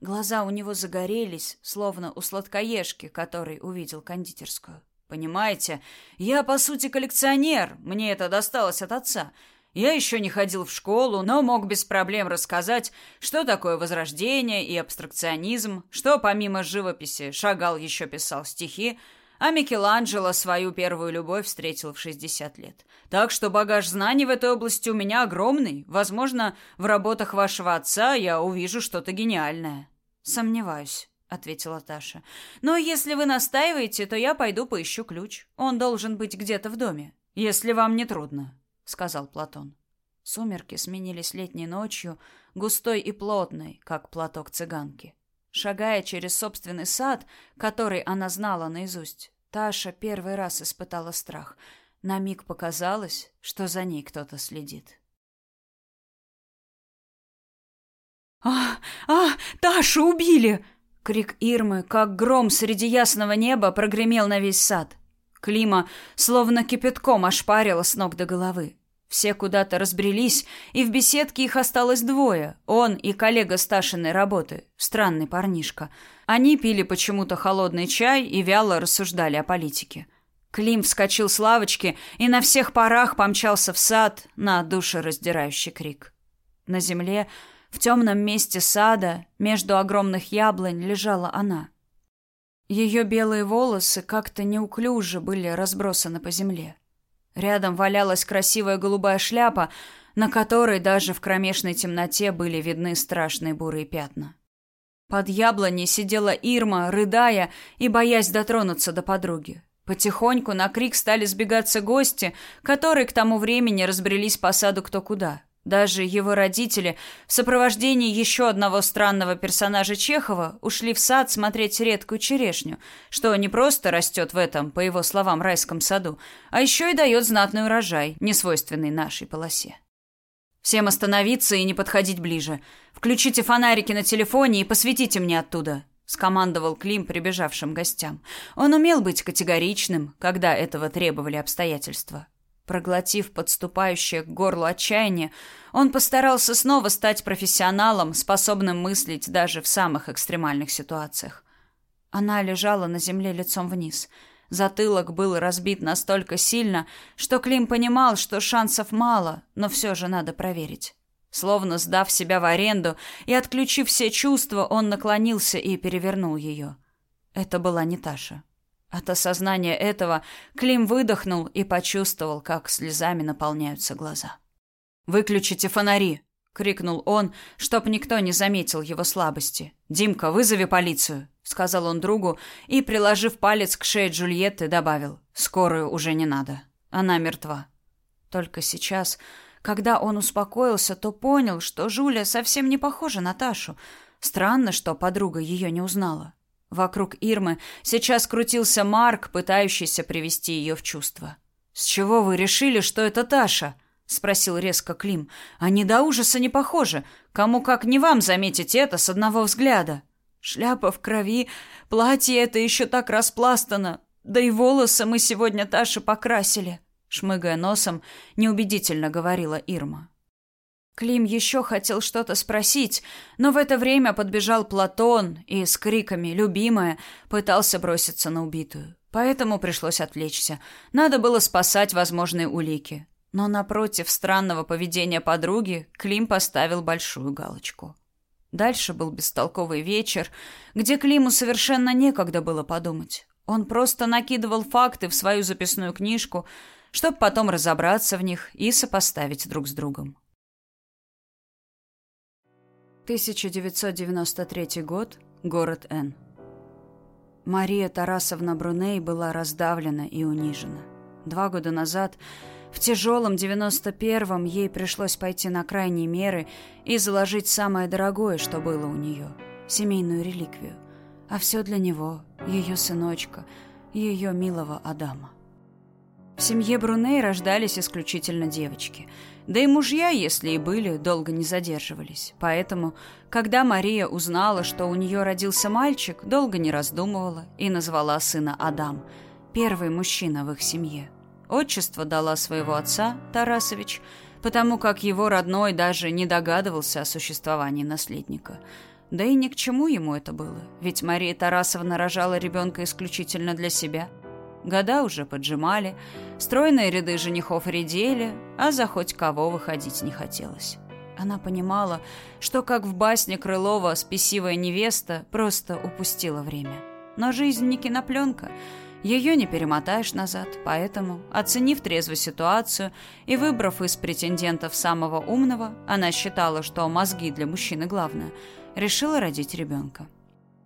Глаза у него загорелись, словно у сладкоежки, который увидел кондитерскую. «Понимаете, я, по сути, коллекционер. Мне это досталось от отца. Я еще не ходил в школу, но мог без проблем рассказать, что такое возрождение и абстракционизм, что помимо живописи Шагал еще писал стихи, а Микеланджело свою первую любовь встретил в 60 лет. Так что багаж знаний в этой области у меня огромный. Возможно, в работах вашего отца я увижу что-то гениальное. Сомневаюсь, ответила Таша. Но если вы настаиваете, то я пойду поищу ключ. Он должен быть где-то в доме. Если вам не трудно сказал Платон. Сумерки сменились летней ночью, густой и плотной, как платок цыганки. Шагая через собственный сад, который она знала наизусть, Таша первый раз испытала страх. На миг показалось, что за ней кто-то следит. «А, а, Ташу убили!» Крик Ирмы, как гром среди ясного неба, прогремел на весь сад. Клима словно кипятком ошпарила с ног до головы. Все куда-то разбрелись, и в беседке их осталось двое. Он и коллега Сташиной работы, странный парнишка. Они пили почему-то холодный чай и вяло рассуждали о политике. Клим вскочил с лавочки и на всех парах помчался в сад на душераздирающий крик. На земле, в темном месте сада, между огромных яблонь, лежала она. Ее белые волосы как-то неуклюже были разбросаны по земле. Рядом валялась красивая голубая шляпа, на которой даже в кромешной темноте были видны страшные бурые пятна. Под яблоней сидела Ирма, рыдая и боясь дотронуться до подруги. Потихоньку на крик стали сбегаться гости, которые к тому времени разбрелись по саду кто куда. Даже его родители в сопровождении еще одного странного персонажа Чехова ушли в сад смотреть редкую черешню, что не просто растет в этом, по его словам, райском саду, а еще и дает знатный урожай, несвойственный нашей полосе. Всем остановиться и не подходить ближе. Включите фонарики на телефоне и посветите мне оттуда, скомандовал Клим прибежавшим гостям. Он умел быть категоричным, когда этого требовали обстоятельства. Проглотив подступающее к горлу отчаяние, он постарался снова стать профессионалом, способным мыслить даже в самых экстремальных ситуациях. Она лежала на земле лицом вниз. Затылок был разбит настолько сильно, что Клим понимал, что шансов мало, но все же надо проверить. Словно сдав себя в аренду и отключив все чувства, он наклонился и перевернул ее. Это была не Таша. От осознания этого Клим выдохнул и почувствовал, как слезами наполняются глаза. «Выключите фонари!» — крикнул он, чтоб никто не заметил его слабости. «Димка, вызови полицию!» — сказал он другу и, приложив палец к шее Джульетты, добавил. «Скорую уже не надо. Она мертва». Только сейчас, когда он успокоился, то понял, что Жуля совсем не похожа на Ташу. Странно, что подруга ее не узнала. Вокруг Ирмы сейчас крутился Марк, пытающийся привести ее в чувство. «С чего вы решили, что это Таша?» — спросил резко Клим. «Они до ужаса не похожи. Кому как не вам заметить это с одного взгляда. Шляпа в крови, платье это еще так распластано. Да и волосы мы сегодня Таше покрасили», — шмыгая носом, неубедительно говорила Ирма. Клим еще хотел что-то спросить, но в это время подбежал Платон и с криками «Любимая!» пытался броситься на убитую. Поэтому пришлось отвлечься. Надо было спасать возможные улики. Но напротив странного поведения подруги Клим поставил большую галочку. Дальше был бестолковый вечер, где Климу совершенно некогда было подумать. Он просто накидывал факты в свою записную книжку, чтобы потом разобраться в них и сопоставить друг с другом. 1993 год. Город Н. Мария Тарасовна Бруней была раздавлена и унижена. Два года назад, в тяжелом 91-м, ей пришлось пойти на крайние меры и заложить самое дорогое, что было у нее – семейную реликвию. А все для него, ее сыночка, ее милого Адама. В семье Бруней рождались исключительно девочки – да и мужья, если и были, долго не задерживались. Поэтому, когда Мария узнала, что у нее родился мальчик, долго не раздумывала и назвала сына Адам, первый мужчина в их семье. Отчество дала своего отца, Тарасович, потому как его родной даже не догадывался о существовании наследника. Да и ни к чему ему это было, ведь Мария Тарасовна рожала ребенка исключительно для себя. Года уже поджимали, стройные ряды женихов редели, а за хоть кого выходить не хотелось. Она понимала, что, как в басне Крылова «Спесивая невеста», просто упустила время. Но жизнь не кинопленка, ее не перемотаешь назад, поэтому, оценив трезво ситуацию и выбрав из претендентов самого умного, она считала, что мозги для мужчины главное, решила родить ребенка.